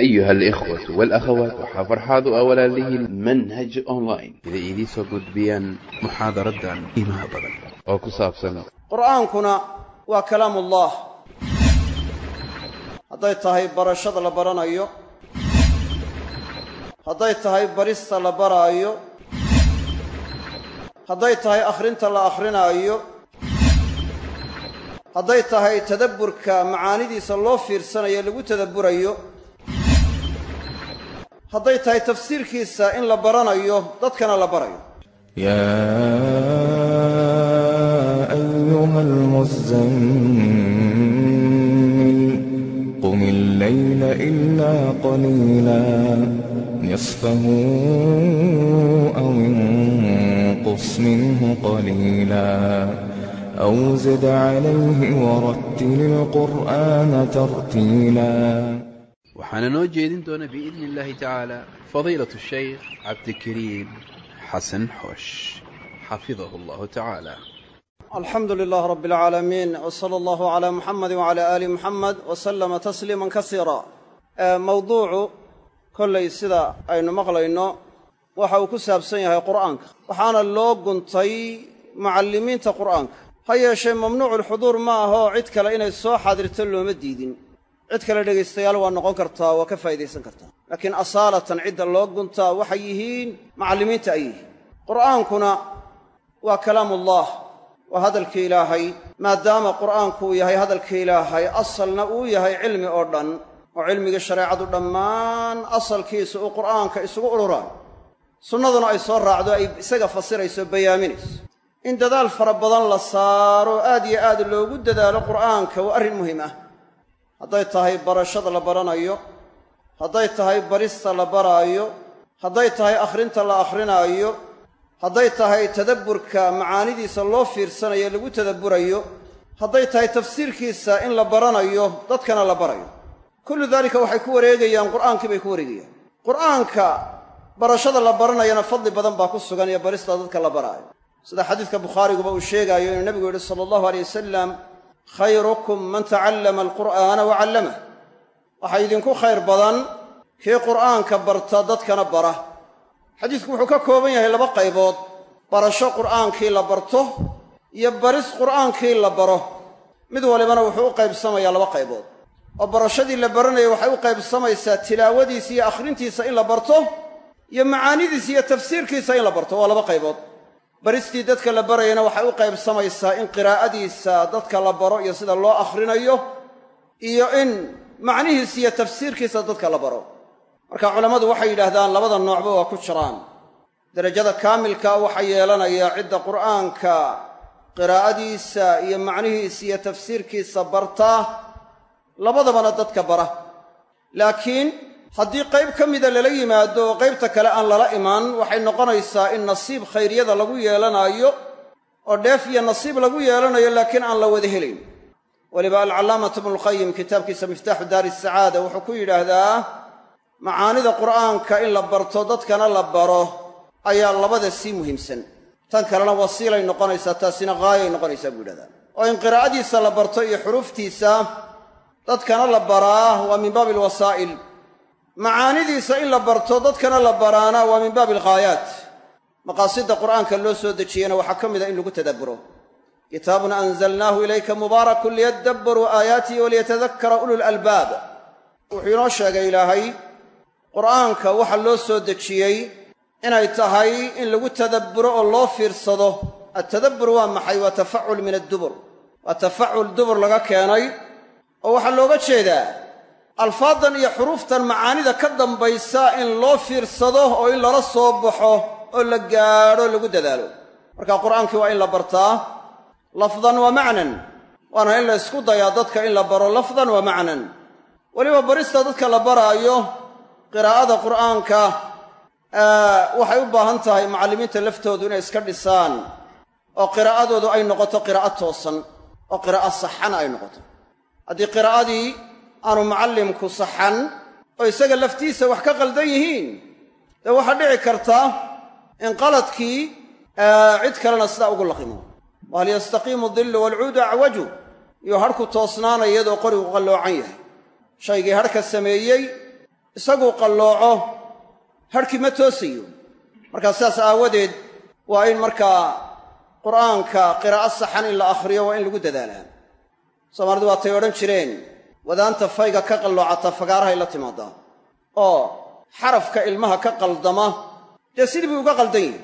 أيها الإخوة والأخوات وحفرحاض أولا له المنهج أونلاين إذا إيدي سوقد بيان محاضرة دان إيمها بدن أو كساب سنة qur'aankuna waa kalaamullaah hadday tahay barashada la baranayo hadday tahay barista la baraayo hadday tahay akhrinta la akhrinaayo hadday tahay tadabburka macaanidiisa loo fiirsanayo lagu tadabburayo hadday tahay tafsiirkiisa in la baranayo dadkana la barayo يا أيها المزمل قم الليل إلا قليلا نصفه أو انقص منه قليلا أو زد عليه ورتل القرآن ترتيلا waxaana noo jeedin doona biidni illaahi tacaala fadiilatu shaykh cabdikariim xasan xoosh xafidahu allahu tacaala alxamdu lilaah rabbi alcaalamiin w sala allahu calaa muxamedi wacala aali muxamed wa sallama tasliiman kasiira. Mawduucu kollay sida aynu maqlayno waxa uu ku saabsan yahay qur'aanka. Waxaana loo guntay mucallimiinta qur'aanka. Ha yeeshee mamnuuculxuduur ma ahoo cid kale inay soo xaadirto looma diidin cid kale dhegaystayaal waa noqon kartaa waa ka faa'idaysan kartaa. Laakiin asaalatan cidda loo guntaa waxay yihiin macallimiinta ay yihiin. Qur'aankuna waa kalaamullaah waa hadalkii ilaahay. Maadaama qur'aanku uu yahay hadalkii ilaahay asalna uu yahay cilmi oo dhan oo cilmigii shareecadu dhammaan asalkiisa uu qur'aanka isugu ururaan. Sunnaduna ay soo raacdo ay isaga fasirayso bayaaminayso. In dadaal fara badan la saaro aad iyo aad loogu dadaalo qur'aanka waa arrin muhiim ah hadday tahay barashada la baranayo hadday tahay barista la baraayo hadday tahay akhrinta la akhrinaayo hadday tahay tadabburka macaanidiisa loo fiirsanayo lagu tadabburayo hadday tahay tafsiirkiisa in la baranayo dadkana la barayo. Kullu daalika waxay ku wareegayaan qur'aankii bay ku wareegayaan. Qur'aanka barashada la baranayana fadli badan baa ku sugan iyo barista dadka la baraayo. Sida xadiidka bukhaariguba uu sheegaayo inuu nebigu yidhi sala allahu aleyh wasalam khayrukum man tacallama alqur'aana wa callamah. Waxaa idinku khayr badan kii qur'aanka barta dadkana bara. Xadiidku wuxuu ka kooban yahay laba qaybood. Barasho qur'aankii la barto iyo baris qur'aankii la baro. Mid walibana wuxuu u qaybsamayaa laba qaybood. Oo barashadii la baranaya waxay u qaybsamaysaa tilaawadiisa iyo akhrintiisa in la barto iyo macaanidiisa iyo tafsiirkiisa in la barto. Waa laba qaybood baristii dadka la barayana waxay u qaybsamaysaa in qiraa'adiisa dadka la baro iyo sida loo akhrinayo iyo in macnihiisa iyo tafsiirkiisa dadka la baro. Marka culammadu waxay yidhaahdaan labada noocba waa ku jiraan. Derajada kaamilka waxaa yeelanaya cidda qur'aanka qiraa'adiisa iyo macnihiisa iyo tafsiirkiisa bartaa labadabana dadka bara. Laakiin haddii qayb ka mida lala yimaado oo qaybta kale aan lala imaan waxay noqonaysaa in nasiib khayriyada lagu yeelanaayo oo dheef iyo nasiib lagu yeelanayo laakiin aan la wada helayn. Weliba alcallaamatu ibnulqayim kitaabkiisa miftaaxu daari sacaada wuxuu ku yidhaahdaa macaanida qur'aanka in la barto dadkana la baro ayaa labada sii muhiimsan. Tan kalena wasiilay noqonaysaa taasina haayay noqonaysaa buu yidhahdaa oo in qiraa'adiisa la barto iyo xuruuftiisa dadkana la baraa waa min baabi alwasaa'il macaanidiisa in la barto dadkana la baraana waa min baabi alghaayaat maqaasidda qur'aanka loo soo dejiyena waxaa ka mid a in lagu tadabburo. Kitaabun anzalnaahu ilayka mubaarakun liyadabbaruu aayaatihi waliyatadakkara ulul albaab. Wuxuu inoo sheegay ilaahay qur'aanka waxa loo soo dejiyey inay tahay in lagu tadabburo oo loo fiirsado. Attadabbur waa maxay? Waa tafacul min addubur. Waa tafacul dubur laga keenay oo waxaa looga jeedaa alfaadan iyo xuruuftan macaanida ka dambaysa in loo fiirsado oo in lala soo baxo oo la gaadho lagu dadaalo. Marka qur'aankii waa in la bartaa lafdan wa macnan waana in la ysku dayaa dadka in la baro lafdan wa macnan. Weliba barista dadka la baraayo qiraa'ada qur'aanka waxay u baahan tahay macallimiinta laftoodu inay iska dhisaan oo qiraa'adoodu ay noqoto qiraa'o toosan oo qiraa'o saxan ay noqoto. Haddii qiraa'adii aanu macallimku saxan oo isaga laftiisa wax ka qaldan yihiin. Dee waxaa dhici karta in qaladkii cid kalena sidaa ugu laqimo. Wahal yastaqiimu dillu waalcuudu acwaju iyo hadhku toosnaanaya iyadoo qorigu qalloocan yahay. Shaygii hadhka sameeyey isaguu qallooco hadhkii ma toosayo markaa sidaas aawadeed waa in markaa qur'aanka qiraa'o saxan in la akhriyo waa in lagu dadaalaa soomaalidu waatay odhan jireen wadaanta fayga ka qalloocata fagaarahay la timaadaa. Oo xarafka ilmaha ka qaldama dee sidii buu uga qaldan yahi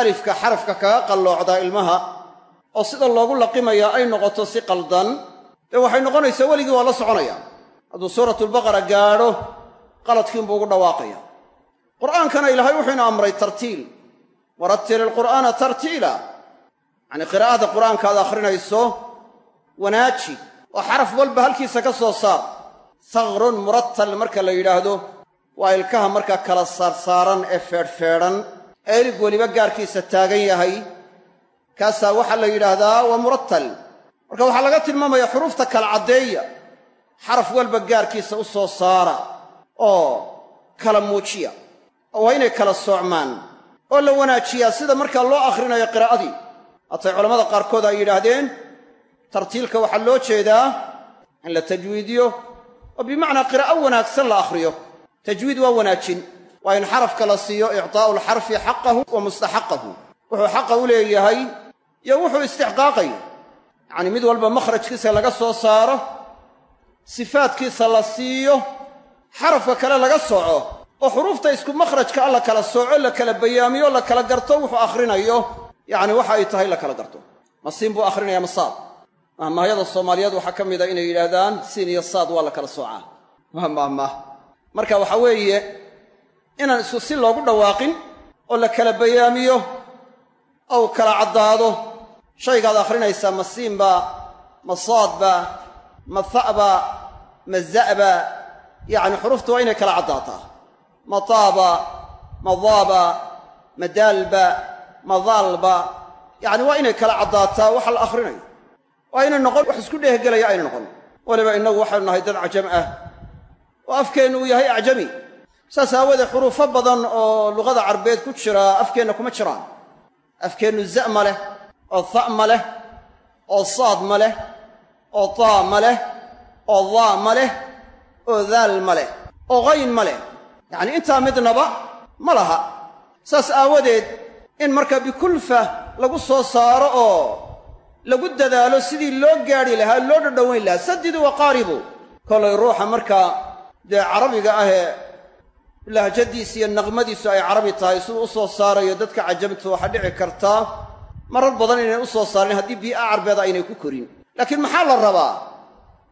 alifka xarafka kaga qalloocdaa ilmaha oo sida loogu laqimayaa ay noqoto si qaldan dee waxay noqonaysaa weligii waa la soconaya. Hadduu suuratulbaqara gaadho qaladkiinbuu ugu dhawaaqaya. Qur'aankana ilaahay wuxuu ina amray tartiil. Warattil ilqur'aana tartiila. Yacanii qiraa'ada qur'aanka aad akhrinayso wanaaji oo xaraf walba halkiisa ka soo saar. Sakrun murattal marka la yidhaahdo waa ilkaha markaa kala saarsaaran ee feedhfeedhan. Ee ilig weliba gaarkiisa taagan yahay. Kaasaa waxaa la yidhaahdaa waa murattal. Marka waxaa laga tilmaamayaa xuruufta kala caddeeya. Xaraf walba gaarkiisa u soo saara oo kala muujiya. Oo waa inay kala soocmaan. Oo la wanaajiyaa sida markaa loo akhrinayo qiraa'adii. Hatay culammada qaarkood ay yidhaahdeen tartiilka waxaa loo jeedaa in la tajwiidiyo oo bimacnaa qiraa'o wanaagsan la akhriyo. Tajwiid waa wanaajin waa in xarafka la siiyo ictaa'u alxarfi xaqahu wa mustaxaqahu. Wuxuu xaqa u leeyahay iyo wuxuu istixqaaqayo yacanii mid walba makhrajkiisa laga soo saaro sifaadkiisa la siiyo xarafka kale laga sooco oo xuruufta isku makhrajka a la kala sooco la kala bayaamiyo la kala garto wuxuu akhrinayo. Yacni waxa ay tahay la kala garto. Masiin buu akhrinaya masaad mahmahyada soomaaliyeed waxaa ka mid a inay yidhaahdaan siin iyo saad waa la kala soocaa. Waa mahmaah marka waxaa weeye inaan isku si loogu dhawaaqin oo la kala bayaamiyo ou kala caddaado shaygaad akhrinaysaa masiinba ma saadba ma tha'ba ma za'ba yacni xuruuftu waa inay kala caddaataa. Ma taaba ma daaba ma ma daalba yacni waa inay kala caddaataa waxa la akhrinayo inay noqon wax isku dheehgelaya ayna noqon. Weliba innagu waxaynu nahay dad cajam ah. Oo afkeennu uu yahay acjami. Saas aawoodee xuruufo badan oo luqada carbeed ku jira afkeenna kuma jiraan. Afkeennu za' ma leh oo tha' ma leh oo saad ma leh oo taa ma leh oo daa ma leh oo daal ma leh oo qayn ma leh. Yacnii intaa midnaba ma laha. Saas aawadeed in markaa bikulfa lagu soo saaro oo lagu dadaalo sidii loo gaadhi lahaa loo dhadhowayn lahaa. Sadidu wa qaaribu. Kolay ruuxa markaa dee carabiga ahee lahjadiisa iyo naqmadiisu ay carabi tahay siduu u soo saarayo dadka cajamtu waxaa dhici kartaa marar badan inay u soo saarin haddii bii'a carbeeda aynay ku korin. Laakiin maxaa la rabaa?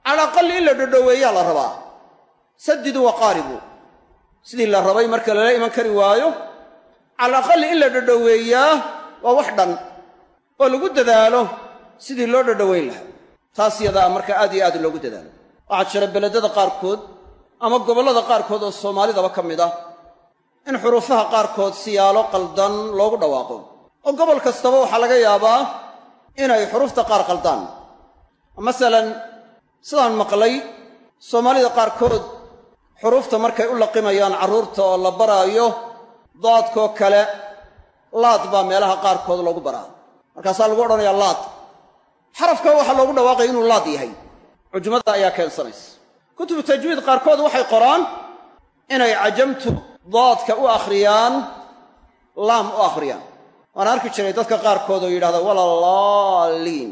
Cala in la dhadhoweeyaa la rabaa. Sadidu wa qaaribu. Sidii la rabay marka lala iman kari waayo cala aqali in la dhadhoweeyaa waa wax dhan. Oo lagu dadaalo sidii loo dhadhowayn lahaa. Taas yadaa marka aad iyo aad loogu dadaalo. Waxaa jira beledada qaarkood ama gobollada qaarkood oo soomaalidaba ka mid ah in xuruufaha qaarkood siyaalo qaldan loogu dhawaaqo. Oo gobol kastaba waxaa laga yaabaa inay xuruufta qaar qaldaan. Masalan sidaan maqlay soomaalida qaarkood xuruufta markay u laqimayaan carruurta oo la baraayo daadkoo kale laad baa meelaha qaarkood loogu baraa. Markaasaa lagu odhanayaa laad xarafka waxaa loogu dhawaaqaya inuu laad yahay. Cujmada ayaa keensanaysa. Kutubu tajwiid qaarkood waxay qoraan inay cajamtu daadka u akhriyaan laam u akhriyaan. Waan arki jiray dadka qaarkood oo yidhahda walalaalliin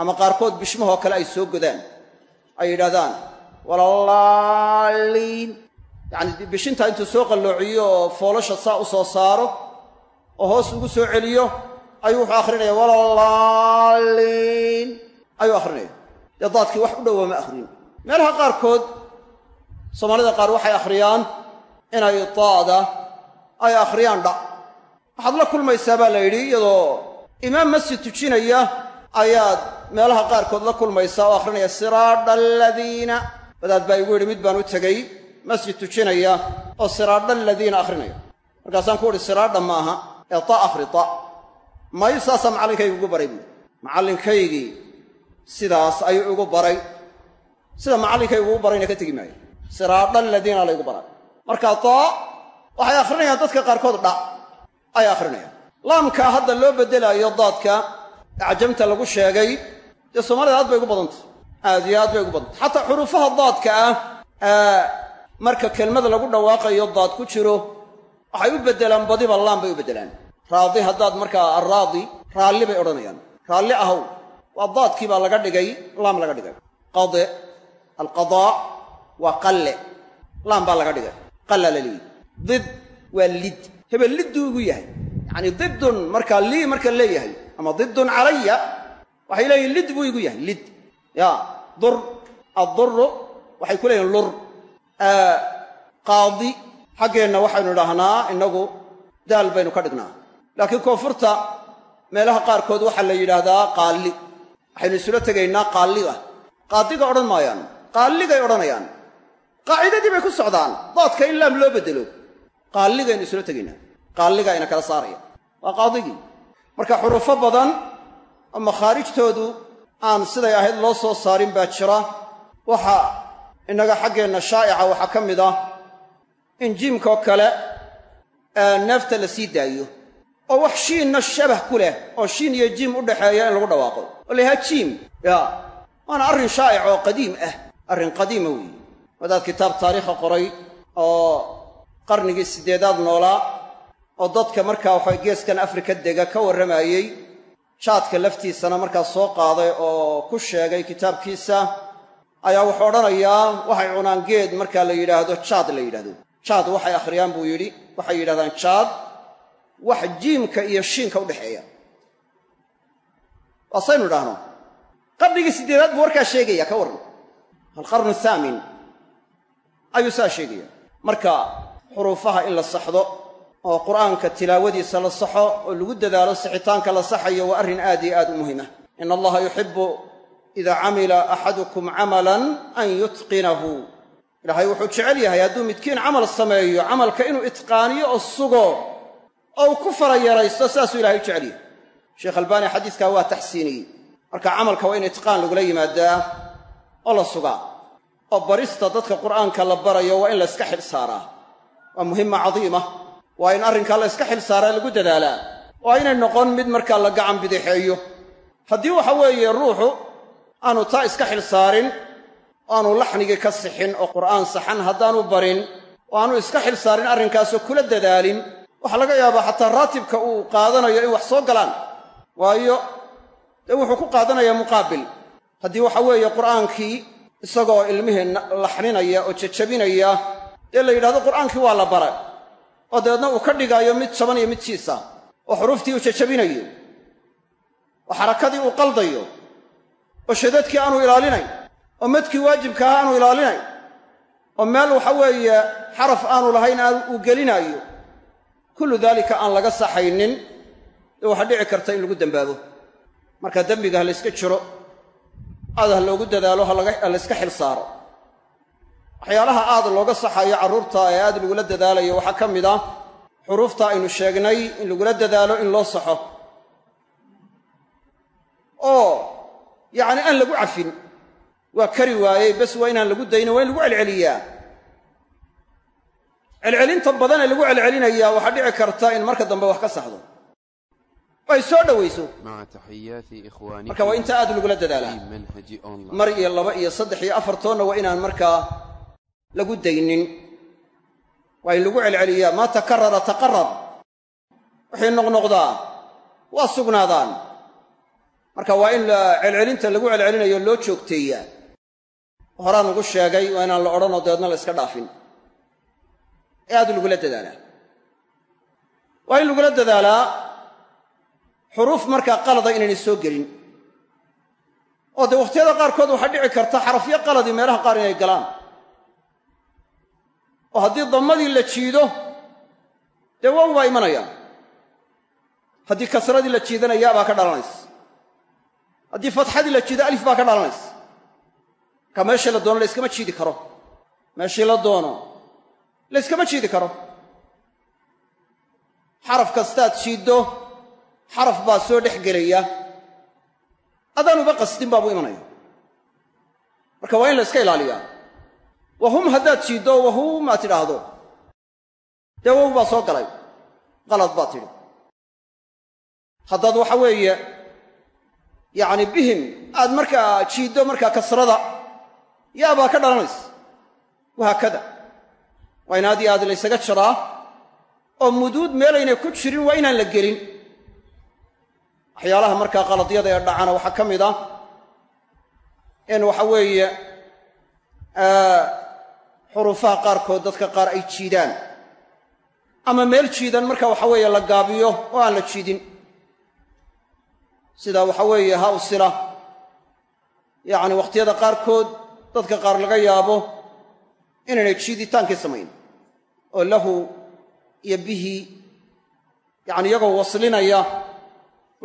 ama qaarkood bishmahoo kale ay soo godaan. Ay yidhahdaan walalaalliin yacanii bishintaa intuu soo qalloociyo oo foolasha saa u soo saaro oo hoos ugu soo celiyo ayuu wuxuu akhrinaya walalaalliin ayuu akhrinaya. Dee daadkii wax u dhowa ma akhrin meelaha qaarkood soomaalida qaar waxay akhriyaan inay daada ay akhriyaan dha. Waxaad la kulmaysaa baa la yidhi iyadoo imaam masjid tujinaya ayaad meelaha qaarkood la kulmaysaa oo akhrinaya siraadha aladiina wadaad baa igu yidhi mid baan u tegey masjid tujinaya oo siraadha aladiina akhrinaya. Markaasaan ku udhi siraadha ma aha ee ta akhri ta mayu saasaa macallinkaygi ugu baray? Buui macallinkaygii sidaas ayuu igu baray. Sida macallinkaygu ugu barayna ka tegi maayo. Siraadha aladiina laygu baray. Marka taa waxay akhrinayaan dadka qaarkood dha ay akhrinayaan. Laamkaa hadda loo beddelaayo daadka acjamta lagu sheegay dee soomaalida aad bay ugu badantay. Aad iyo aad bay ugu badantay. Xataa xuruufaha daadka ah marka kelmad lagu dhawaaqayo daad ku jiro waxay u beddelaan badiba laam bay u beddelaan raadi haddaad markaa arraadi raalli bay odhanayaan. Raalli ahow waa daadkii baa laga dhigay laam laga dhigay. Qade alqadaa waa qalle laam baa laga dhigay. Qalla la leeyihi did waa lid. Hebel lidduu igu yahay. Yacani diddun markaa lii marka leeyahay ama diddun calaya waxay leeyihiin lid buu igu yahay lid. Ya dur. Addurru waxay ku leeyihiin lur. Qaadi. Xaggeenna waxaynu idhaahnaa innagu daal baynu ka dhignaa laakiin koonfurta meelaha qaarkood waxaa la yidhaahdaa qaalli. Waxaynu isula tegaynaa qaalliga qaadiga odhan maayaan qaalligay odhanayaan. Qaacidadii bay ku socdaan daadka in laam loo beddelo. Qaalligaynu isula tegaynaa. Qaalligaa ina kala saaraya. Waa qaadigii. Marka xurufo badan oo makhaarijtoodu aan siday ahayd loo soo saarin baa jira. Waxa innaga xaggeenna shaa'ica waxaa ka mid ah in jiimkaoo kale neefta la sii daayo oo wax shiinna shabah ku leh oo shiin iyo jiim u dhaxeeya in lagu dhawaaqo. Oo la yhaha jiim? Ya. Waana arrin shaa'ic oo qadiim ah. Arrin qadiima weeye wadaad kitaab taariikha qoray oo qarnigii siddeedaad noolaa oo dadka markaa waxa geeskan afrika dega ka warramayey jaadka laftiisana markaa soo qaaday oo ku sheegay kitaabkiisa ayaa wuxuu odhanayaa waxay cunaan geed markaa la yidhaahdo jaad la yidhahdo. Jaad waxay akhriyaan buu yidhi. Waxay yidhahdaan jaad wax jiimka iyo shiinka u dhexeeya. Waasaynu idhaahno. Qarnigii siddeedaad buu warkaa sheegaya ka warran. Alqarnu athaamin ayuu saa sheegaya. Marka xuruufaha in la saxdo oo qur'aanka tilaawadiisa la saxo oo lagu dadaalo sixitaanka la saxayo waa arrin aad iyo aad u muhima ina allaha yuxibu idaa camila axadukum camalan an yutqinahu. Ilaahay wuxuu jecel yahay hadduu midkiin camal sameeyo camalka inuu itqaaniyo oo sugo oo uu ku fara yaraysto saasuu ilahay u jecel yahay sheekh albaani xadiiskaa waa taxsiiniyey. Marka camalka waa in itqaan lagula yimaadaa oo la sugaa oo barista dadka qur'aanka la barayo waa in la yska xil saaraa. Waa muhima cadiima. Waa in arrinkaa la yska xil saaraa lagu dadaalaa. Waa inay noqon mid markaa la gacan bidixeeyo haddii waxa weeye ruuxu aanu taa iska xil saarin aanu laxnigii ka sixin oo qur'aan saxan haddaanu barin oo aanu iska xil saarin arrinkaasoo kula dadaalin waxaa laga yaabaa xataa raatibka uu qaadanayo in wax soo galaan. Waayo dee wuxuu ku qaadanayaa muqaabil. Haddii waxa weeye qur'aankii isagoo ilmihii laxninaya oo jajabinaya dee la yidhahdo qur'aankii waa la bara oo dabeedna uu ka dhigaayo mid jaban iyo mid jiisa oo xuruuftii uu jajabinayo oo xarakadii uu qaldayo oo shadadkii aanu ilaalinayn oo madkii waajibka aha aanu ilaalinayn oo meel waxa weeye xaraf aanu lahayn aan uu gelinaayo kullu daalika aan laga saxaynin dee waxaa dhici karta in lagu dembaabo marka dembiga ha layska jiro aad ha loogu dadaalo ha layska xil saaro. Waxyaalaha aad looga saxayo carruurta ee aad lagula dadaalayo waxaa ka mid ah xuruufta aynu sheegnay in lagula dadaalo in loo saxo. Oo yacni aan lagu cafin. Waa kari waayey bes waa inaan lagu daynin waa in lagu celceliyaa celcelinta badanee lagu celcelinayaa waxaa dhici karta in marka dambe wax ka saxdo. Way soo dhawayso. Marka waa inta aad lagula dadaalaa mar iyo laba iyo saddex iyo afartoonna waa inaan markaa lagu daynin. Waa in lagu celceliyaa. Maa takarara taqarar waxay noqnoqdaa. Waa sugnaadaan. Marka waa in celcelinta lagu celcelinayo loo joogteeyaa. Horaan ugu sheegay waa inaan la odhanoo dabeedna la iska dhaafin ee lagula dadaalaa. Waa in lagula dadaalaa xuruuf markaa qalada inaynay soo gelin. Oo dee wakhtiyada qaarkood waxaa dhici karta xarafyo qaladii meelaha qaar inay galaan. Oo haddii dammadii la jiido dee wow baa imanaya haddii kasradii la jiidana yaa baa ka dhalanaysa. Haddii fatxadii la jiido alif baa ka dhalanaysa. Marka meeshii la doono la yskama jiidi karo. Meeshii la doono la yskama jiidi karo. Xaraf kastaad jiiddo xaraf baa soo dhex gelaya. Adaanuba qasdin baabuu imanaya marka waa in la iska ilaaliyaa wahum haddaad jiiddo wahum aad tidhaahdo. Dee wow baa soo galay. Qalad baad tidhi. Haddaad waxa weeye yacni bihim aad markaa jiiddo markaa kasrada yaa baa ka dhalanaysa wahaakada waa in aad iyo aad laysaga jiraa oo muduud meelaynay ku jirin waa inaan la gelin. Waxyaalaha markaa qaladyada ee dhacana waxaa ka mid ah in waxa weeye xuruufaha qaarkood dadka qaar ay jiidaan. Ama meel jiidan marka waxa weeye la gaabiyo oo aan la jiidin. Sida waxa weeye sila. Yacni wakhtiyada qaarkood dadka qaar laga yaabo inaynay jiiditaankii samayn oo lahu iyo bihi yacni iyagoo waslinaya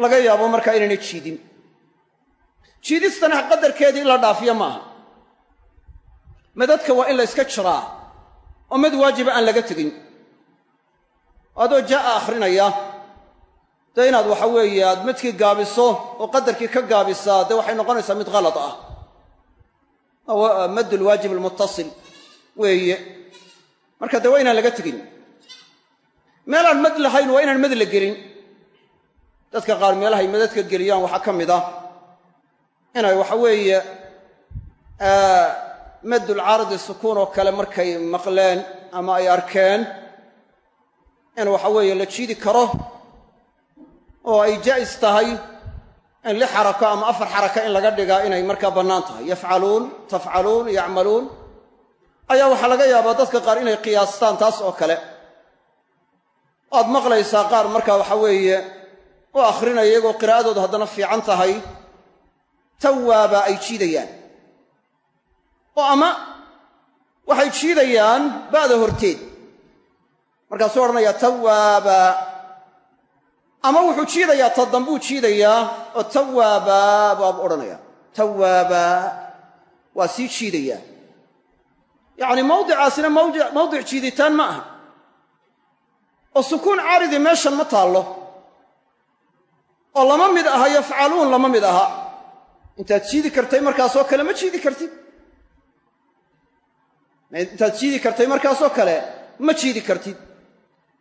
laga yaabo markaa inaynay jiidin jiidistana qadarkeedii in la dhaafiyo maaha madadka waa in la yska jiraa oo mad waajiba aan laga tegin adoo jaa'a akhrinaya dee inaad waxa weeye aad madkii gaabiso oo qadarkii ka gaabisaa dee waxay noqonaysaa mid kalad ah madd lwaajib almuttasil weeye. Marka dee waa inaan laga tegin meelaan mad lahayn waa inaan mad la gelin. Dadka qaar meelahay madadka geliyaan waxaa ka mid ah inay waxa weeye maddulcaaridi sukuun oo kale markay maqleen ama ay arkeen in waxa weeye la jiidi karo oo ay jaa'is tahay in li xarako ama afar xaraka in laga dhigaa inay markaa bannaan tahay. Yafcaluun tafcaluun yacmaluun ayaa waxaa laga yaabaa dadka qaar inay qiyaastaan taas oo kale. Oad maqlaysaa qaar markaa waxa weeye u akhrinaya iyagoo qiraa'adoodu haddana fiican tahay tawaaba ay jiidayaan. Oo ama waxay jiidayaan ba'da horteed. Markaasuu odhanayaa tawaaba. Ama wuxuu jiidayaa ta dambuu jiidayaa oo tawaaba baabu odhanayaa. Tawaaba. Waa sii jiidayaa yacni mawdicaasina mawdic jiiditaan ma aha. Oo sukuun caaridii meeshan ma taallo. Oo lama mid aha yafcaluun lama mid aha. Intaad jiidi kartay markaasoo kale ma jiidi kartid. Intaad jiidi kartay markaasoo kale ma jiidi kartid.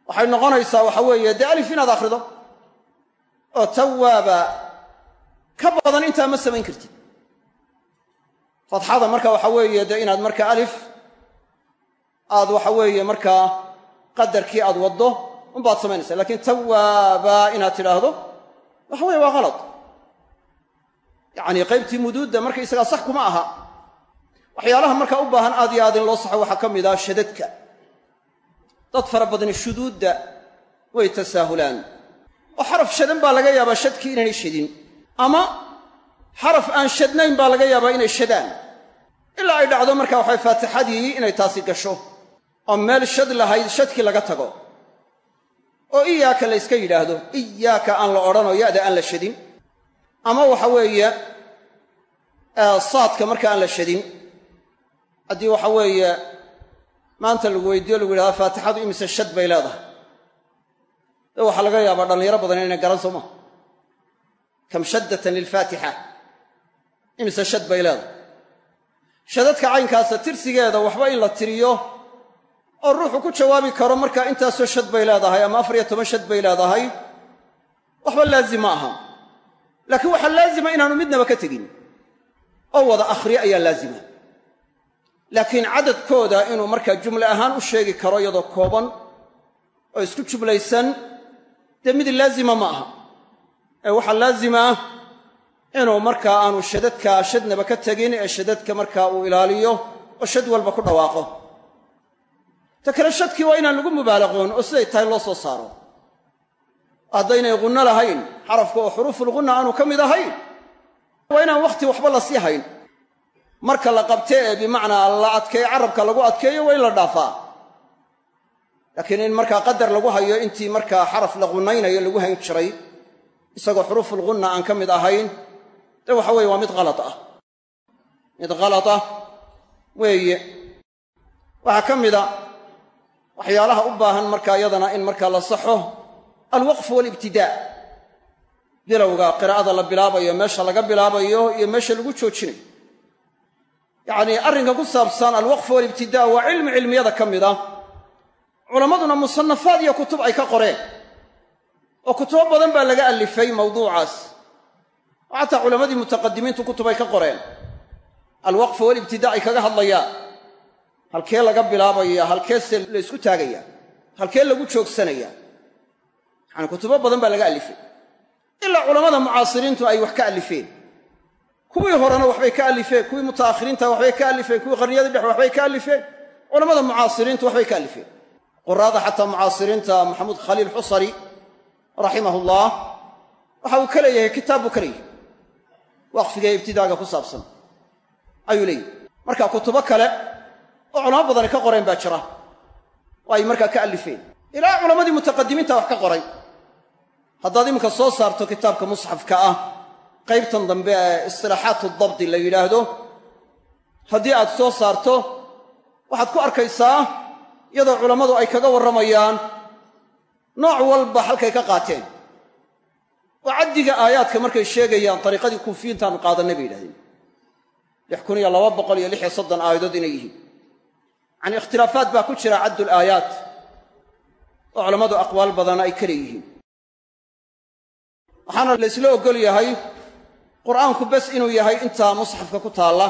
Waxay noqonaysaa waxa weeye dee alif inaad akhrido. Oo tawaaba ka badan intaa ma samayn kartid. Fatxada marka waxa weeye dee inaad marka aad waxa weeye markaa qadarkii aad waddo unbaad samaynaysaa. Lakiin tawaaba inaad tidhaahdo waxa weye waa kalad yacni qaybtii muduudda markaysagaa sax kuma aha. Waxyaalaha markaa u baahan aad iyo aad in loo saxo waxaa ka mid ah shadadka. Dad fara badani shuduudda way tasaahulaan. Oo xaraf shadan baa laga yaabaa shadkii inaynay shadin. Ama xaraf aan shadnayn baa laga yaabaa inay shadaan. Ilaa ay dhacdo marka waxay faatixadii inay taasi gasho oo meel shad lahayd shadkii laga tago. Oo iyaaka la yska yidhaahdo iyaaka aan la odhanoo ya'da aan la shadin. Ama waxa weeye saadka marka aan la shadin haddii waxa weeye maanta lagu weydiiyo lagu yidhahda faatixadu imise shad bay leedahay. De waxaa laga yaabaa dhallinyaro badan inay garan soo maha kam shaddatan lilfaatixa imise shad bay leedahay. Shadadka caynkaasa tirsigeeda waxba in la tiriyo oo ruuxu ku jawaabi karo markaa intaasoo shad bay leedahay ama afar iyo toban shad bay leedahay waxba laazim ma aha. Laakiin waxaa laazima inaanu midnaba ka tegin oo wada akhriyo ayaa laazima. Laakiin cadadkooda inuu markaa jumle ahaan u sheegi karo iyadoo kooban oo isku jumlaysan dee mid laazima ma aha. Ee waxaa laazima inuu markaa aanu shadadka shadnaba ka tegin ee shadadka markaa uu ilaaliyo oo shad walba ku dhawaaqo ta kale shadkii waa inaan lagu mubaalaqoon oo siday tahay loo soo saaro. Haddaynay gunno lahayn xarafka oo xuruufulgunna aanu ka mid ahayn waa inaan wakhti waxba la sii hayn. Marka la qabte ee bimacnaa la adkeeyo carabka lagu adkeeyo waa in la dhaafaa. Laakiin in markaa qadar lagu hayo intii markaa xaraf la gunnaynayo lagu hayn jiray isagoo xuruufulgunna aan ka mid ahayn dee waxa weeye waa mid kalad ah. Mid kalad ah weeye. Waxaa ka mida waxyaalaha u baahan markaa iyadana in markaa la saxo alwaqfu waalibtidaa bilowga qiraa'ada la bilaabayo meesha laga bilaabayo iyo meesha lagu joojinayo yacnii arrinka ku saabsan alwaqfu waalibtidaa waa cilmi cilmiyada ka mid ah. Culammaduna musannafaad iyo kutub ay ka qoreen. Oo kutubo badan baa laga allifay mawduucaas. Oo xataa culammadii mutaqadimiintu kutub ay ka qoreen. Alwaqfu walibtidaa ay kaga hadlayaan halkee laga bilaabaya halkeese la ysku taagaya halkee lagu joogsanaya yacani kutubo badan baa laga alifay. Ilaa culammada mucaasiriintu ay wax ka alifeen. Kuwii horena waxbay ka alifeen kuwii muta'akhiriinta waxbay ka alifeen kuwii qarniyadii dhex waxbay ka alifeen. Culammada mucaasiriintu waxbay ka alifeen. Quraada xataa mucaasiriinta maxamuud khaliil xusari raximahullah waxa uu ka leeyahay kitaab buu ka leeyahay. Waqfiga ibtidaaga ku saabsan. Ayuu leeyahy marka kutubo kale oo culamo badani ka qoreen baa jira. Oo ay markaa ka alifeen. Ilaa culammadii mutaqadimiinta wax ka qoray. Haddaad iminka soo saarto kitaabka musxafka ah qaybtan dambe ee istilaaxaatu dabdi la yidhaahdo haddii aad soo saarto waxaad ku arkaysaa iyadoo culammadu ay kaga warramayaan nooc walba halkay ka qaateen. Oo caddiga aayaadka markay sheegayaan dariiqadii kuufiyiintaanu qaadanay bay yidhahdeen. lix kun iyo laba boqol iyo lix iyo soddon aayadood inay yihiin yacani ikhtilaafaat baa ku jira caddul aayaat oo culammadu aqwaal badana ay ka leeyihiin. Waxaana laysla oggol yahay qur'aanku bes inuu yahay intaa musxafka ku taalla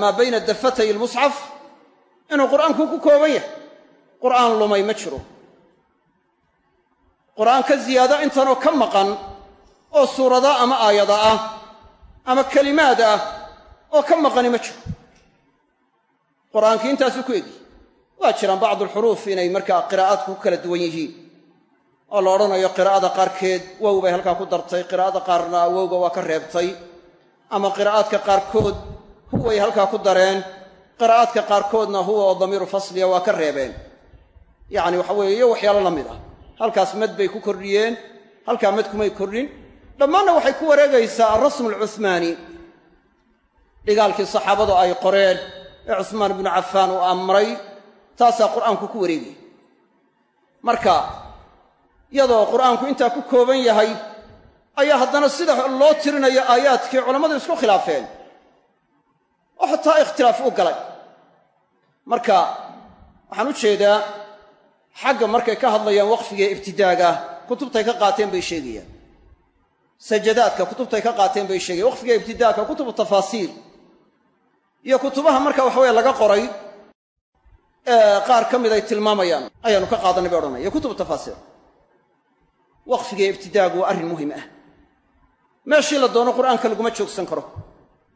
maa bayna dafatay almusxaf? Inuu qur'aanku ku kooban yahay. Qur'aan lumay ma jiro. Qur'aan ka ziyaado intanoo ka maqan oo suurada ama aayada ah ama kelimaad ah oo ka maqani ma jiro qur'aankii intaasuu ku egi waa jiraan bacdulxuruuf inay markaa qiraa'aadku ku kala duwan yihiin. Oo la odhanayo qiraa'ada qaarkeed wow bay halkaa ku dartay qiraa'ada qaarna wowga waa ka reebtay. Ama qiraa'aadka qaarkood huway halkaa ku dareen qiraa'aadka qaarkoodna huwa oo damiiru fasliya waa ka reebeen. Yacni waxa weeye iyo waxyaalo la mid ah. Halkaas mad bay ku kordhiyeen halkaa mad kumay kordhin. Dhammaanna waxay ku wareegaysaa alrasmu alcuhmaani dhigaalkii saxaabadu ay qoreen ee cusmaan ibnu cafaan uu amray taasaa qur'aanku ku wareegaya marka iyadoo qur'aanku intaa ku kooban yahay ayaa haddana sida loo tirinayo aayaadkii culammadu isku khilaafeen. Oo xataa ikhtilaaf u galay. Marka waxaan u jeedaa xagga markay ka hadlayaan waqfiga ibtidaaga kutubtay ka qaateen bay sheegayaan. Sajadaadka kutubtay ka qaateen bay sheegayan waqfiga ibtidaagka kutubu tafaasiir iyo kutubaha marka waxaweye laga qoray ee qaar ka mid ay tilmaamayaan ayaanu ka qaadanay bay odhanaya kutubu tafaasiir waqfiga ibtidaagu waa arrin muhiim ah. Meeshii la doono qur'aanka laguma joogsan karo.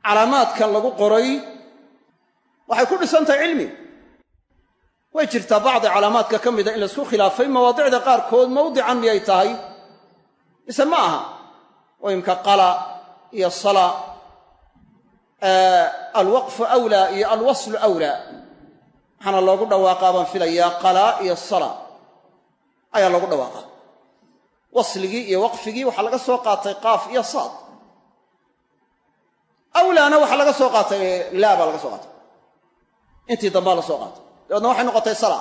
Calaamaadkan lagu qoray waxay ku dhisan tahay cilmi. Way jirtaa bacdi calaamaadka ka mida in la isku khilaafay mawaadicda qaarkood mawdican miyay tahay? Mise ma aha? Oo qala iyo sala alwaqfu awlaa iyo alwaslu awlaa. Waxaana loogu dhawaaqaa baan filayaa qalaa iyo sala. Ayaa loogu dhawaaqaa wasligii iyo waqfigii waxaa laga soo qaatay qaaf iyo saad. Awlaana waxaa laga soo qaatay laa baa laga soo qaatay. Intii dambaa la soo qaatay. Dabeedna waxay noqotay sala.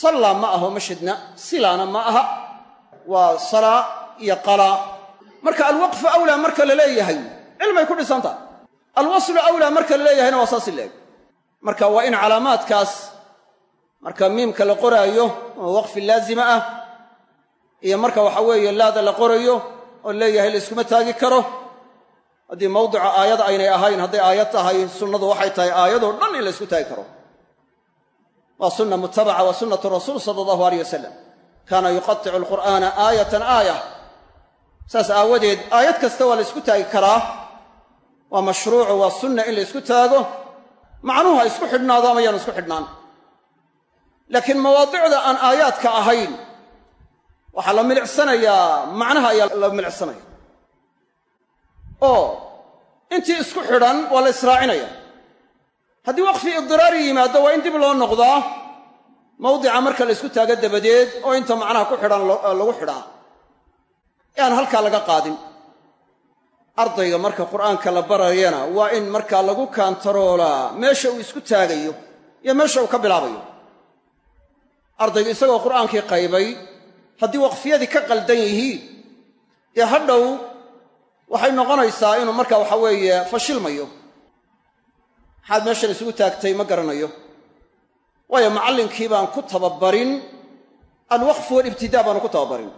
Sallaa ma aho mashidna silaana ma aha. Waa salaa iyo qalaa marka alwaqfu awlaa marka la leeyahay cilmay ku dhisan tahay. Alwaslu awlaa marka la leeyahayna waa saasi leeg. Marka waa in calaamaadkaas marka miimka la qoraayo oo waqfi laazima ah iyo marka waxa weeye laada la qorayo oo leeyahay la yskuma taagi karo haddii mawdica aayada aynay ahayn hadday aayad tahay sunnadu waxay tahay aayadoo dhan in la ysku taagi karo. Waa sunna mutabaca waa sunnatu rasuul sala allahu aleyh wasalam kaana yuqaticu alqur'aana aayatan aaya saas aawadeed aayad kasta waa la ysku taagi karaa waa mashruucu waa sunna in la ysku taago macnuhu ha isku xidhnaado ama yaan isku xidhnaan. Laakiin mawaadicda aan aayaadka ahayn waxaa la milicsanayaa macnaha ayaa la milicsanaya oo intii isku xidhan waa la israacinaya haddii waqfi idiraari yimaado waa in dib loo noqdaa. Mawdica marka la ysku taago dabadeed oo inta macnaha ku xidhan lagu xidhaa. Ee aan halkaa laga qaadin ardayga marka qur'aanka la barayana waa in markaa lagu kaantaroolaa meesha uu isku taagayo iyo meesha uu ka bilaabayo. Ardaygu isagoo qur'aankii qaybay haddii waqfiyadii ka qaldan yihiin dee hadhow waxay noqonaysaa inuu marka waxa weeye fashilmayo maxaad meeshan isugu taagtay ma garanayo. Waayo macallinkii baan ku tababarin alwaqfu walibtidaa baanu ku tababarin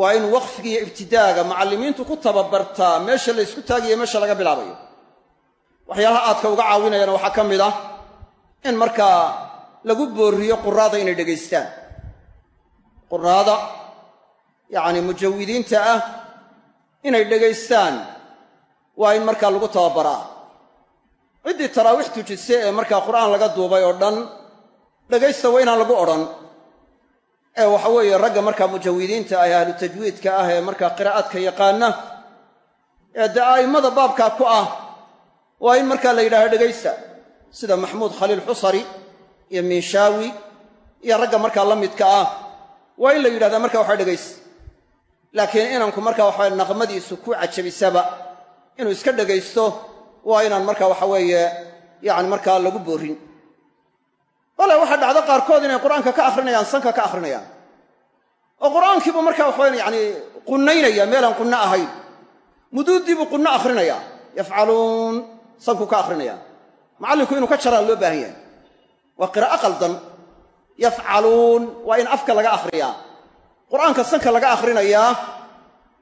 waa in waqfigiiyo ibtidaaga macallimiintu ku tababartaa meesha la ysku taagayo meesha laga bilaabayo. Waxyaalaha aadka uga caawinayana waxaa ka mid ah in markaa lagu boorriyo quraada inay dhegaystaan. Quraada yacni mujawidiinta ah inay dhegaystaan waa in markaa lagu tababaraa. Ciddii taraawiix tujise ee markaa qur'aan laga duubay oo dhan dhegaysta waa inaan lagu odhan ee waxa weeye ragga markaa mujawidiinta ah ee ahlu tajwiidka ah ee markaa qiraa'adka yaqaana ee dee a'immada baabkaa ku ah waa in markaa la yidhahdo dhegaysta sida maxmuud khaliil xusari iyo miinshaawi iyo ragga markaa la midka ah waa in la yidhahdaa markaa waxaa dhegaysta laakiin inanku markaa waxa naqmadiisu ku cajabisaba inuu iska dhegaysto waa inaan markaa waxa weeye yacni markaa lagu boorin bale waxaa dhacdo qaarkood inay qur'aanka ka akhrinayaan sanka ka akhrinayaan. Oo qur'aankiibu markaa waxaweyan yacni qunnaynaya meelaan qunno ahayn. Muduuddiibuu qunno akhrinaya. Yafcaluun sanku ka akhrinaya. Macallinku inuu ka jaraa loo baahan yahay. Waa qiraa'o qaldan. Yafcaluun waa in afka laga akhriyaa. Qur'aanka sanka laga akhrinayaa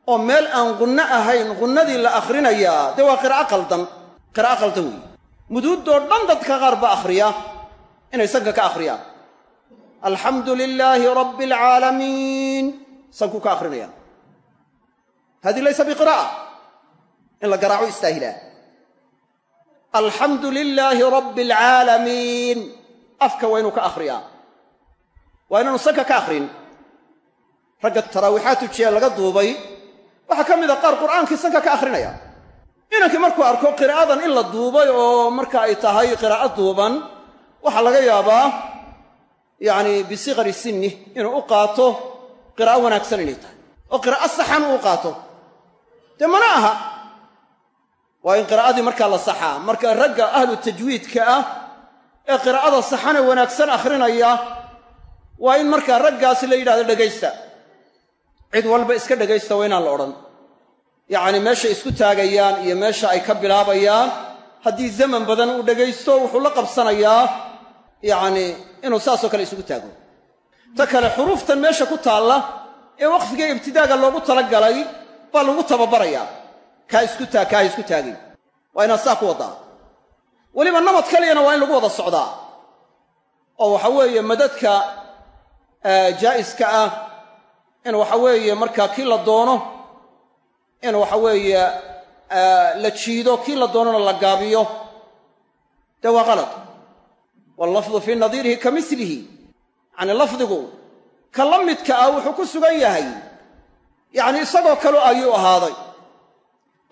oo meel aan qunno ahayn qunnadii la akhrinayaa dee waa qiraa'o qaldan. Qiraa'o qaldan weeye muduuddoo dhan dadka qaar baa akhriya inay sanka ka akhriyaan. Alxamdu lilaahi rabbi alcaalamiin sankuu ka akhrinaya. Hadihi laysa biqiraa'a. In la garaaco istaahilaa alxamdu lilaahi rabbi alcaalamiin afka waa inuu ka akhriyaa. Waa inaanu sanka ka akhrin. Ragga taraawiixaad tujiya laga duubay. Waxaa ka mida qaar qur'aankii sanka ka akhrinaya. Inankii markuu arko qiraa'adan in la duubay oo marka ay tahay qiraa'o duuban waxaa laga yaabaa yacni bisikari sinni inuu u qaato qiraa'o wanaagsan inay tahay. Oo qiraa'o saxan uu qaato. Dee mana aha. Waa in qiraa'adii markaa la saxaa. Marka ragga ahlu tajwiidka ah ee qiraa'ada saxane wanaagsan akhrinaya waa in markaa raggaasi la yidhahdo dhegaysta cid walba iska dhegaysta waa inaan la odhan. Yacni meeshay isku taagayaan iyo meesha ay ka bilaabayaan haddii zaman badan uu dhegaysto wuxuu la qabsanayaa yacni inuu saasoo kale isugu taago. Ta kale xuruuftan meesha ku taalla ee waqfiga ibtidaaga loogu talagalay baa lagu tababarayaa. Kaa isku taag kaa isku taagay waa inaad saa ku waddaa weliba nabad kaliyana waa in lagu wada socdaa. Oo waxa weeye madadka jaa'iska ah in waxa weeye markaa kii la doono in waxa weeye la jiido kii la doonona la gaabiyo. Dee waa qalad wallafdu fii nadiirihi ka milihi yacni lafdigu ka la midka ah wuxuu ku sugan yahay. Yacni isagoo kale ayuu ahaaday.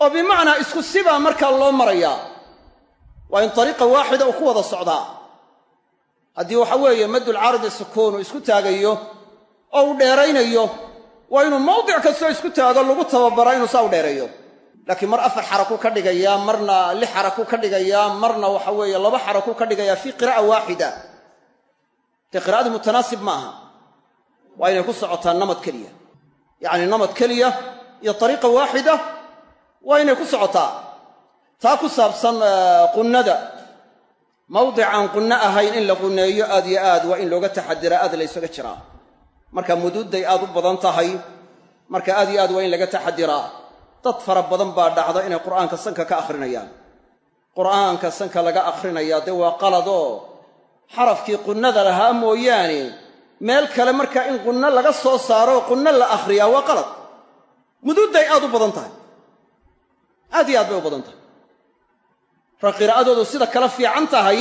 Oo bimacnaa isku sibaa markaa loo marayaa. Waa in dariiqa waaxida uu ku wada socdaa. Haddii waxa weeye maddulcaaridi sukuun uu isku taagayo oo uu dheeraynayo waa inuu mawdic kastoo isku taago lagu tababaraa inuu saa u dheereeyo laakiin mar afar xaraku ka dhigayaa marna lix xaraku ka dhigayaa marna waxa weeye laba xaraku ka dhigayaa fii qiraa'a waaxida. Dee qiraa'adii mutanaasib ma aha. Waa inay ku socotaa namad keliya. Yacni namad keliya iyo ariiqa waaxida waa inay ku socotaa. Taa ku saabsan qunnada. Mawdic aan qunno ahayn in la qunneeyo aad yo aad waa in looga taxadiraa aad laysaga jiraa. Marka muduudday aad u badan tahay marka aad yo aad waa in laga taxadiraa dad fara badan baa dhacda inay qur'aanka sanka ka akhrinayaan. Qur'aanka sanka laga akhrinayaa dee waa qaladoo xarafkii qunnada lahaa mooyaane. Meel kale markaa in qunno laga soo saaro qunno la akhriyaa waa qalad. Muduudday aad u badan tahay. Aad iyo aad bay u badan tahay. Ra qiraa'adoodu sida kala fiican tahay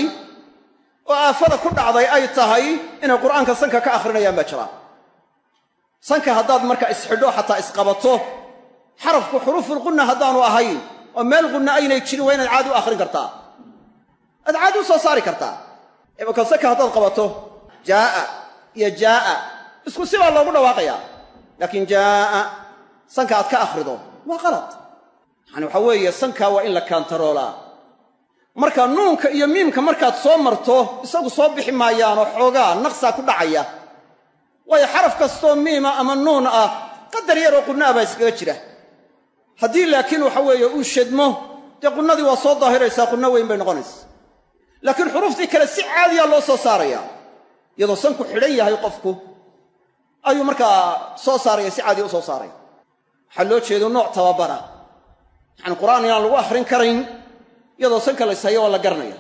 oo aafada ku dhacday ay tahay inay qur'aanka sanka ka akhrinayaan baa jiraa sanka haddaad markaa isxidho xataa isqabato xarafku xuruufulqunna haddaanu ahayn oo meel qunna aynay jirin waa inaad caadi u akhrin kartaa. Aad caadi u soo saari kartaa. Imaka sanka haddaad qabato jaa'a iyo jaa'a isku sibaa loogu dhawaaqayaa laakiin jaa'a sanka aad ka akhrido waa qalad yacani waxaa weeye sankaa waa in la kaantaroolaa marka nuunka iyo miimka markaad soo marto isagu soo bixi maayaanoo xoogaa naqsaa ku dhacaya. Waayo xaraf kastoo miima ama nuun ah qadar yaroo qunna'a baa iskaga jira haddii laakiin waxa weeye uu shadmo dee qunnadii waa soo daahiraysaa qunno weyn bay noqonaysa. Laakiin xuruuftii kale si caadiya loo soo saaraya iyadoo sanku xidhan yahay qofku ayuu markaa soo saaraya si caadiya u soo saaraya. Waxaa loo jeedo nooc tababara. Yacani qur'aan inaan lagu akhrin karayn iyadoo sanka la yshayo waa la garanaya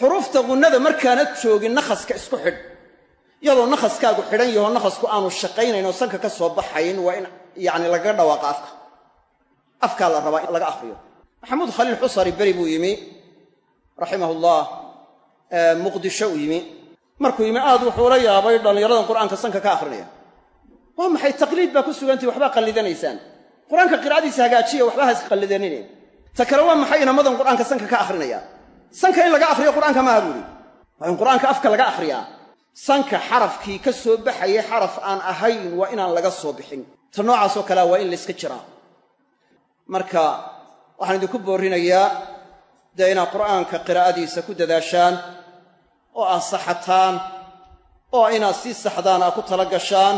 xuruufta qunnada markaanad joogin nakhaska isku xidh iyadoo nakhaskaagu xidhan yahoo nakhasku aanu shaqaynayn oo sanka ka soo baxayn waa in yacni lagaga dhawaaqa afka afkaa la rabaa in laga akhriyo maxamuud khaliil xusari beri buu yimi raximahullah muqdisho u yimi. Markuu yimi aad wuxuu la yaabay dhallinyaradan qur'aanka sanka ka akhrinaya waa maxay taqliid baa ku sugantii waxbaa qallidanaysaan qur'aanka qiraa'adiisa hagaajiya waxba ha isqallidanine ta kale waa maxay inamadan qur'aanka sanka ka akhrinaya? Sanka in laga akhriyo qur'aanka maaha buuhi waa in qur'aanka afka laga akhriyaa sanka xarafkii ka soo baxayay xaraf aan ahayn waa inaan laga soo bixin. Ta noocaasoo kalea waa in layska jiraa marka waxaan idinku boorrinayaa dee inaad qur'aanka qiraa'adiisa ku dadaashaan oo aad saxataan oo inaad sii saxdaan aad ku tala gashaan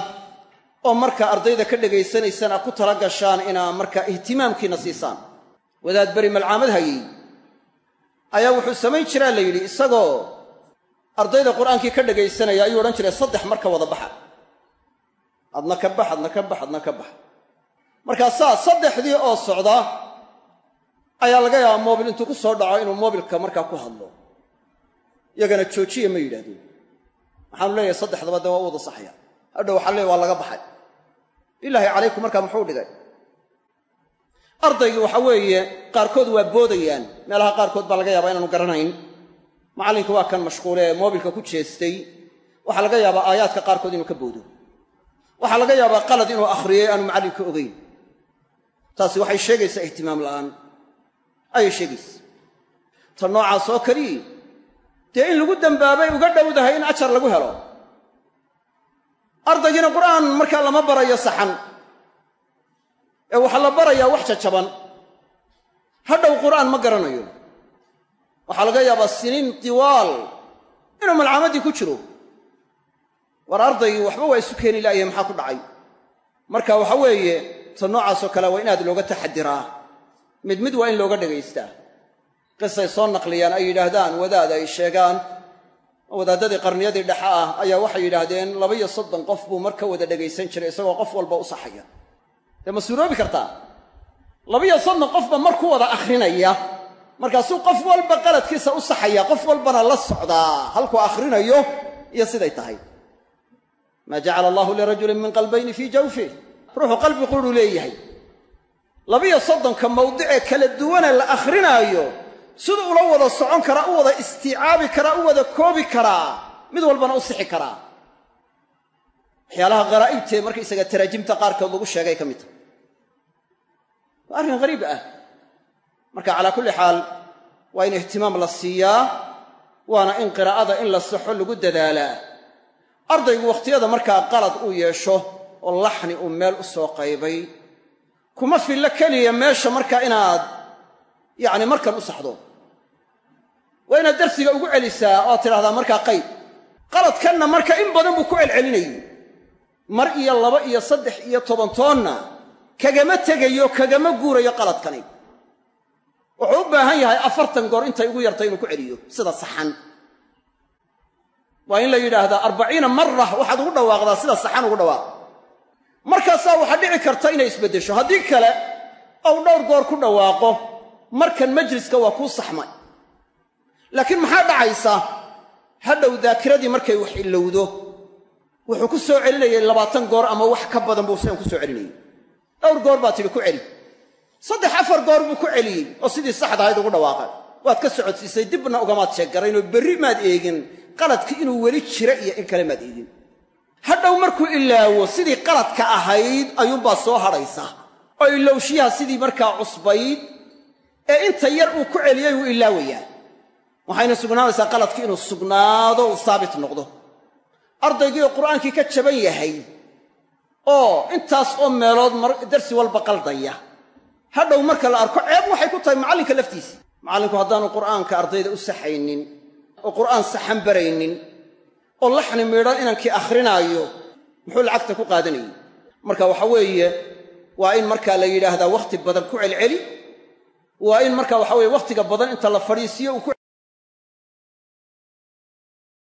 oo markaa ardayda ka dhegaysanaysaan aad ku tala gashaan inaad markaa ihtimaamkiinna siisaan. Wadaad beri malcaamad hayey ayaa wuxuu samayn jiraa la yidhi isagoo ardayda qur'aankii ka dhegaysanaya ayuu odhan jiray saddex marka wada baxa adna ka bax adna ka bax adna ka bax markaasaa saddexdii oo socda ayaa laga yaabaa moobil intuu ku soo dhaco inuu moobilka markaa ku hadlo. Yagana joojiya ma yidhahdeen. Waxaanu leeyahay saddexdaba dee waa u wada saxaya. Hadhow waxaa leey waa laga baxay. Bilaahi calaykum markaa muxuu dhigay ardaygii waxa weeye qaarkood waa boodayaan. Meelaha qaarkood baa laga yaabaa inaanu garanayn. Macallinka waa kan mashquule ee moobilka ku jeestay. Waxaa laga yaabaa aayaadka qaarkood inuu ka boodo. Waxaa laga yaabaa qalad inuu akhriyey aanu macallinka ogeyn taasi waxay sheegaysaa ihtimaam la'aan. Ayay sheegaysa ta noocaas oo keliyi dee in lagu dembaabay uga dhowdahay in ajar lagu helo. Ardaygiina qur'aan markaa lama barayo saxan. Ee waxaa la barayaa wax jajaban. Hadhow qur'aan ma garanayo. Waxaa laga yaabaa siniin diwaal inuu malcaamadii ku jiro. War ardaygii waxba waa isu keeni la'yahay maxaa ku dhacay? Marka waxa weeye ta noocaasoo kale waa in aad looga taxadiraa mid mid waa in looga dhagaystaa qisay soo naqliyaan ay yidhaahdaan wadaad ay sheegaan. Wadaaddadii qarniyadii dhexe ah ayaa waxay yidhaahdeen labaiyo soddon qof buu mar ka wada dhegaysan jiray isagoo qof walba u saxaya. Dee ma suuroobi kartaa? Labaiyo soddon qofba mar ku wada akhrinaya markaasuu qof walba qaladkiisa u saxaya qof walbana la socdaa halkuu akhrinayo iyo siday tahay. Maa jacala allahu lirajulin min qalbayni fii jawfih ruuxu qalbi quruu leeyahay. Labiyo soddonka mawdicee kala duwane la akhrinaayo siduu ula wada socon karaa u wada istiicaabi karaa u wada koobi karaa mid walbana u sixi karaa. Waxyaalaha kharaa'ibtee markaysaga taraajimta qaarkood lagu sheegay ka mid tahay waa arrin hariib ah. Marka calaa kulli xaal waa in ihtimaam la siiyaa waana in qiraa'ada in la saxo lagu dadaalaa. Ardaygu wakhtiyada markaa qalad uu yeesho oo laxni uu meel u soo qaybay kuma fillo keliya meesha markaa inaad yacni markan u saxdo. Waa inaad darsiga ugu celisaa oo tidhahdaa markaa qayb. Qaladkanna marka in badan buu ku celcelinayay. Mar iyo laba iyo saddex iyo tobantoonna kagama tegayo kagama guurayo qaladkani. Wuxuu u baahan yahay afartan goor intay ugu yartay inuu ku celiyo sida saxan. Waa in la yidhaahdaa arbaciina mara waxaad ugu dhawaaqdaa sida saxan ugu dhawaaq markaasaa waxaa dhici karta inay isbeddesho. Haddii kale ou dhowr goor ku dhawaaqo. Markan majliska waa kuu saxmay. Laakiin maxaa dhacaysa? Hadhow daakiradii markay wax ilowdo wuxuu ku soo celinayay labaatan goor ama wax ka badan buu sidan ku soo celinayay. Dhowr goor baa tidhi ku celi. Saddex afar goor buu ku celiyey oo sidii saxda ahayd ugu dhawaaqay. Waad ka socodsiisay dibna ugamaad sheeggaraynoo berri maad eegin qaladki inuu weli jira iyo in kale maad eegin hadhow markuu ilaawo sidii qaladka ahayd ayuunbaa soo hadhaysa. Oo ilowshiyaha sidii markaa cusbayd ee inta yar uu ku celiyey uu ilaawayaa. Waxayna sugnaanaysaa qaladki inuu sugnaado uu saabit noqdo. Ardaygii oo qur'aankii ka jaban yahay oo intaas oo meelood darsi walba qaldaya. Hadhow marka la arko ceeb waxay ku tahay macallinka laftiisa. Macallinku haddaanu qur'aanka ardayda u saxaynin oo qur'aan saxan baraynin oo laxni miidhan inankii akhrinaayo muxuu lacagta ku qaadanayay? Marka waxa weeye waa in markaa la yidhaahdaa wakhti badan ku celceli waa in marka waxa weye wakhtiga badan inta la fadhiisiyo uu ku